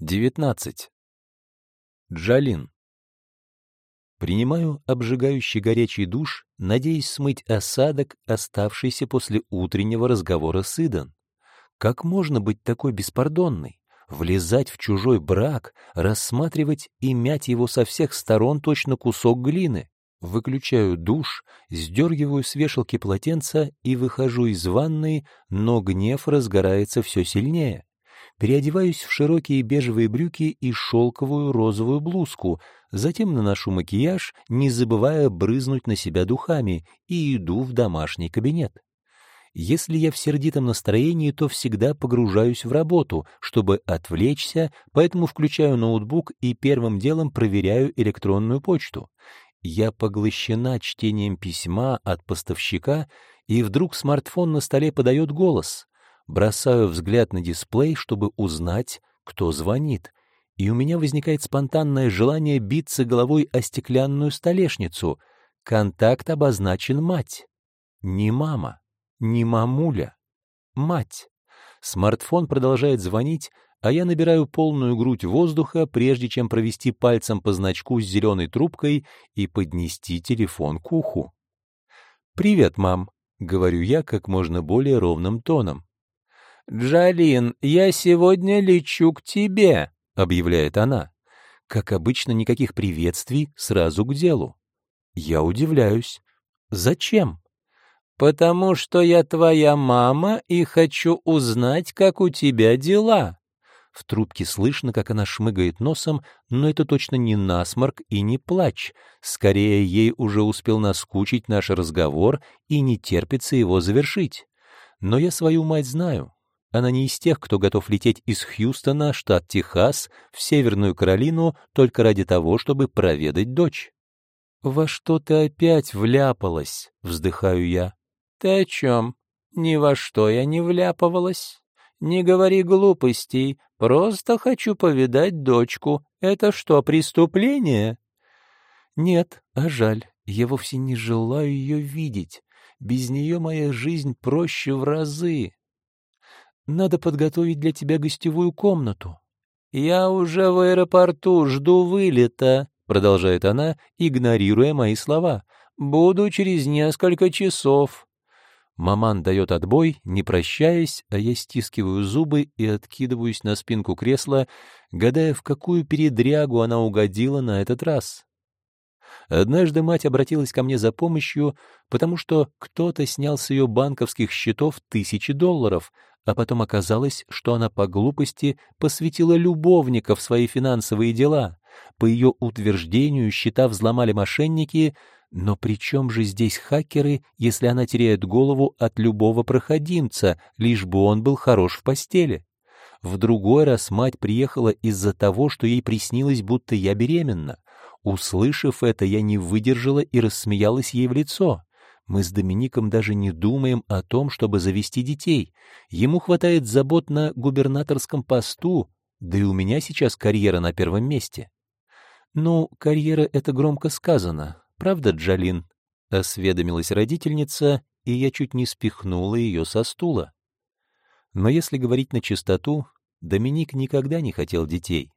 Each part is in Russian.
19. Джалин. Принимаю обжигающий горячий душ, надеясь смыть осадок, оставшийся после утреннего разговора с Идан. Как можно быть такой беспардонной? Влезать в чужой брак, рассматривать и мять его со всех сторон точно кусок глины. Выключаю душ, сдергиваю с вешалки полотенца и выхожу из ванной, но гнев разгорается все сильнее переодеваюсь в широкие бежевые брюки и шелковую розовую блузку, затем наношу макияж, не забывая брызнуть на себя духами, и иду в домашний кабинет. Если я в сердитом настроении, то всегда погружаюсь в работу, чтобы отвлечься, поэтому включаю ноутбук и первым делом проверяю электронную почту. Я поглощена чтением письма от поставщика, и вдруг смартфон на столе подает голос. Бросаю взгляд на дисплей, чтобы узнать, кто звонит, и у меня возникает спонтанное желание биться головой о стеклянную столешницу. Контакт обозначен мать. Не мама, не мамуля, мать. Смартфон продолжает звонить, а я набираю полную грудь воздуха, прежде чем провести пальцем по значку с зеленой трубкой и поднести телефон к уху. «Привет, мам», — говорю я как можно более ровным тоном. «Джалин, я сегодня лечу к тебе», — объявляет она. Как обычно, никаких приветствий, сразу к делу. Я удивляюсь. Зачем? «Потому что я твоя мама и хочу узнать, как у тебя дела». В трубке слышно, как она шмыгает носом, но это точно не насморк и не плач. Скорее, ей уже успел наскучить наш разговор и не терпится его завершить. Но я свою мать знаю. Она не из тех, кто готов лететь из Хьюстона, штат Техас, в Северную Каролину только ради того, чтобы проведать дочь. «Во что ты опять вляпалась?» — вздыхаю я. «Ты о чем? Ни во что я не вляпывалась. Не говори глупостей, просто хочу повидать дочку. Это что, преступление?» «Нет, а жаль, я вовсе не желаю ее видеть. Без нее моя жизнь проще в разы. Надо подготовить для тебя гостевую комнату. Я уже в аэропорту, жду вылета, продолжает она, игнорируя мои слова. Буду через несколько часов. Маман дает отбой, не прощаясь, а я стискиваю зубы и откидываюсь на спинку кресла, гадая, в какую передрягу она угодила на этот раз. Однажды мать обратилась ко мне за помощью, потому что кто-то снял с ее банковских счетов тысячи долларов, а потом оказалось, что она по глупости посвятила любовника в свои финансовые дела. По ее утверждению, счета взломали мошенники, но при чем же здесь хакеры, если она теряет голову от любого проходимца, лишь бы он был хорош в постели? В другой раз мать приехала из-за того, что ей приснилось, будто я беременна. Услышав это, я не выдержала и рассмеялась ей в лицо. Мы с Домиником даже не думаем о том, чтобы завести детей. Ему хватает забот на губернаторском посту, да и у меня сейчас карьера на первом месте. Ну, карьера — это громко сказано, правда, Джалин? — осведомилась родительница, и я чуть не спихнула ее со стула. Но если говорить на чистоту, Доминик никогда не хотел детей.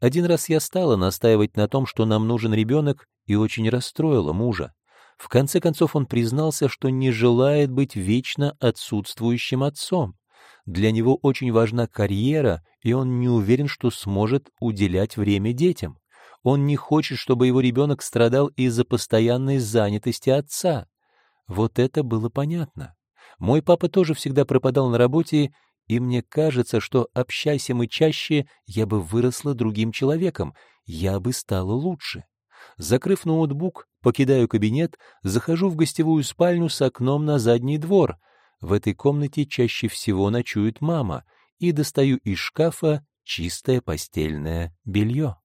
Один раз я стала настаивать на том, что нам нужен ребенок, и очень расстроила мужа. В конце концов он признался, что не желает быть вечно отсутствующим отцом. Для него очень важна карьера, и он не уверен, что сможет уделять время детям. Он не хочет, чтобы его ребенок страдал из-за постоянной занятости отца. Вот это было понятно. Мой папа тоже всегда пропадал на работе, и мне кажется, что, общайся мы чаще, я бы выросла другим человеком, я бы стала лучше. Закрыв ноутбук, покидаю кабинет, захожу в гостевую спальню с окном на задний двор. В этой комнате чаще всего ночует мама, и достаю из шкафа чистое постельное белье.